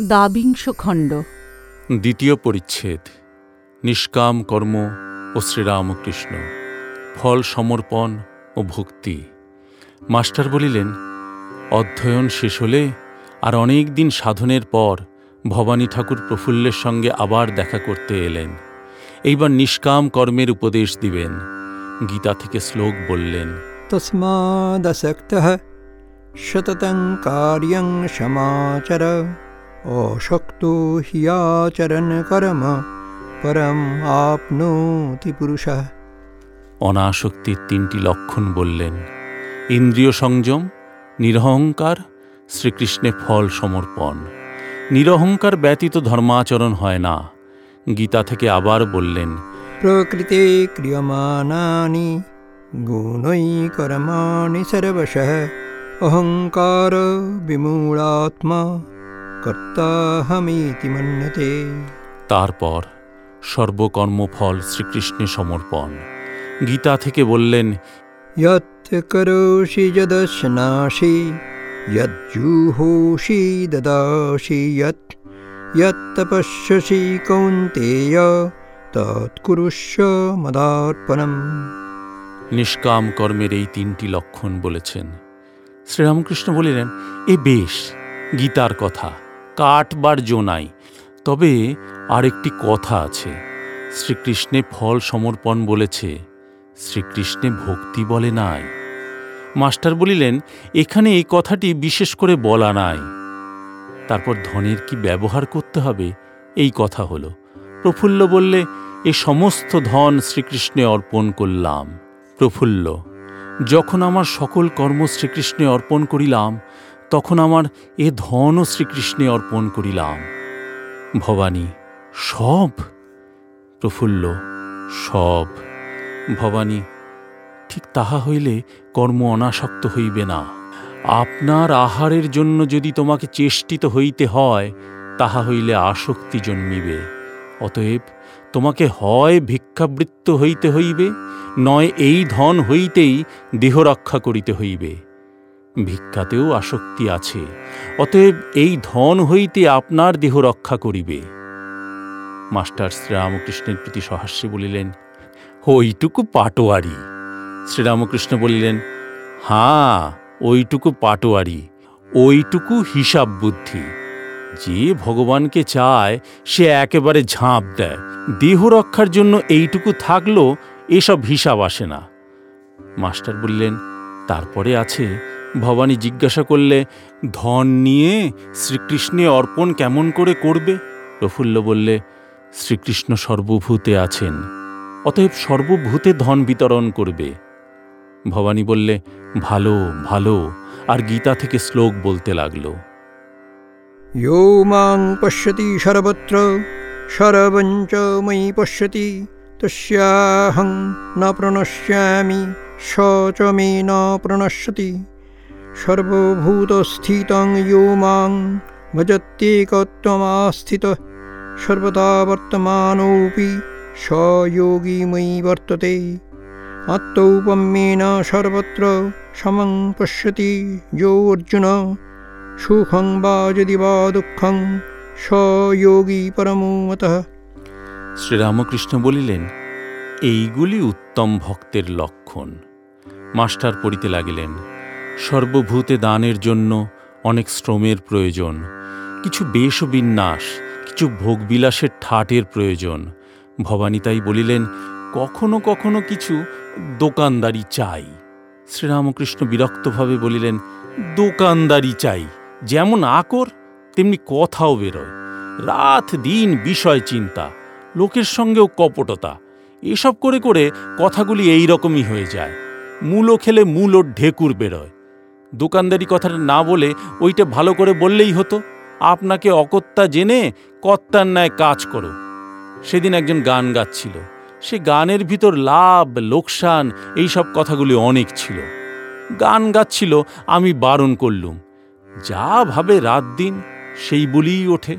দাবিংশ খণ্ড দ্বিতীয় পরিচ্ছেদ নিষ্কাম কর্ম ও শ্রীরামকৃষ্ণ ফল সমর্পণ ও ভক্তি। মাস্টার বলিলেন অধ্যয়ন শেষ হলে আর অনেক দিন সাধনের পর ভবানী ঠাকুর প্রফুল্লের সঙ্গে আবার দেখা করতে এলেন। এইবার নিষ্কাম কর্মের উপদেশ দিবেন। গীতা থেকে শ্লোক বললেন তসমাদ সততং কার্যং সমাচার। অশক্ত হিয়াচরণ কর্ম পরম আপনোতি পুরুষ। অনাসক্তির তিনটি লক্ষণ বললেন ইন্দ্রিয় সংযম নিরহংকার শ্রীকৃষ্ণে ফল সমর্পণ। নিরহংকার ব্যতীত ধর্মাচরণ হয় না। গীতা থেকে আবার বললেন প্রকৃতি ক্রিয়মানানি গুণই কর্মাণি সর্বশ। অহংকার বিমূলাত্মা কর্তাহমিতি মন্যতে তারপর সর্বকর্মফল শ্রীকৃষ্ণে সমর্পণ। গীতা থেকে বললেন ইয়ত করোষি যদশনাশি যজ্জুহোষি দদাসি ইয়ত ইয়ত্তপশ্যসি কৌন্তেয় তৎকুরুষ্য মদার্পণম। নিষ্কাম কর্মের এই তিনটি লক্ষণ বলেছেন। শ্রীরামকৃষ্ণ বলিলেন এ বেশ গীতার কথা। কাটবার জো নাই। তবে আরেকটি কথা আছে। শ্রীকৃষ্ণে ফল সমর্পণ বলেছে, শ্রীকৃষ্ণে ভক্তি বলে নাই। মাস্টার বলিলেন, এখানে এই কথাটি বিশেষ করে বলা নাই। তারপর ধনের কি ব্যবহার করতে হবে? এই কথা হলো। প্রফুল্ল বললে, এ সমস্ত ধন শ্রীকৃষ্ণে অর্পণ করলাম। প্রফুল্ল, যখন আমার সকল কর্ম শ্রীকৃষ্ণে অর্পণ করিলাম তখন আমার এ ধনও শ্রীকৃষ্ণে অর্পণ করিলাম। ভবানী, সব? প্রফুল্ল, সব। ভবানী, ঠিক তাহা হইলে কর্ম অনাসক্ত হইবে না। আপনার আহারের জন্য যদি তোমাকে চেষ্টিত হইতে হয়, তাহা হইলে আসক্তি জন্মিবে। অতএব তোমাকে হয় ভিক্ষাবৃত্ত হইতে হইবে, নয় এই ধন হইতেই দেহ রক্ষা করিতে হইবে। ভিক্ষাতেও আসক্তি আছে, অতএব এই ধন হইতে আপনার দেহ রক্ষা করিবে। মাস্টার শ্রীরামকৃষ্ণের প্রতি সহাস্যে বলিলেন ওইটুকু পাটোয়ারি। শ্রীরামকৃষ্ণ বলিলেন, হাঁ, ওইটুকু পাটোয়ারি, ওইটুকু হিসাব বুদ্ধি। যে ভগবানকে চায়, সে একেবারে ঝাঁপ দেয়। দেহ রক্ষার জন্য এইটুকু থাকল এসব হিসাব আসে না। মাস্টার বললেন, তারপরে আছে ভবানী জিজ্ঞাসা করলে, ধন নিয়ে শ্রীকৃষ্ণে অর্পণ কেমন করে করবে? প্রফুল্ল বললে, শ্রীকৃষ্ণ সর্বভূতে আছেন, অতএব সর্বভূতে ধন বিতরণ করবে। ভবানী বললে, ভালো ভালো। আর গীতা থেকে শ্লোক বলতে লাগল। ইয়ো মাং পশ্যতি সর্বত্র, সর্বঞ্চ পশ্যতি, তস্যাহং ন প্রণশ্যামি স চ মে ন প্রণশ্যতি। সর্বভূতস্থিতং ইো মাং ভজত্যেকত্বমাস্থিত, সর্বদা বর্তমানোপি সযোগী ময়ী বর্ততে। আত্মৌপম্যেন সর্বত্র সমং পশ্যতি যো অর্জুন সুখং বা যদি বা দুঃখং সযোগী পরমোমত শ্রীরামকৃষ্ণ বলিলেন, এইগুলি উত্তম ভক্তের লক্ষণ। মাস্টার পড়িতে লাগিলেন সর্বভূতে দানের জন্য অনেক শ্রমের প্রয়োজন, কিছু বেশ বিন্যাস, কিছু ভোগবিলাসের ঠাটের প্রয়োজন। ভবানী তাই বলিলেন, কখনো কখনো কিছু দোকানদারি চাই। শ্রীরামকৃষ্ণ বিরক্তভাবে বলিলেন, দোকানদারি চাই, যেমন আকর, তেমনি কথাও বেরোয়। রাত দিন বিষয় চিন্তা, লোকের সঙ্গেও কপটতা, এসব করে করে কথাগুলি এই রকমই হয়ে যায়। মূলো খেলে মূলো ঢেকুর বেরোয়। দোকানদারি কথাটা না বলে ওইটা ভালো করে বললেই হতো। আপনাকে অকত্যা জেনে কর্তার ন্যায় কাজ করো। সেদিন একজন গান গাচ্ছিল। সে গানের ভিতর লাভ, লোকসান, এই সব কথাগুলি অনেক ছিল। গান গাচ্ছিল, আমি বারণ করলুম। যা ভাবে রাত দিন, সেই বলিই ওঠে।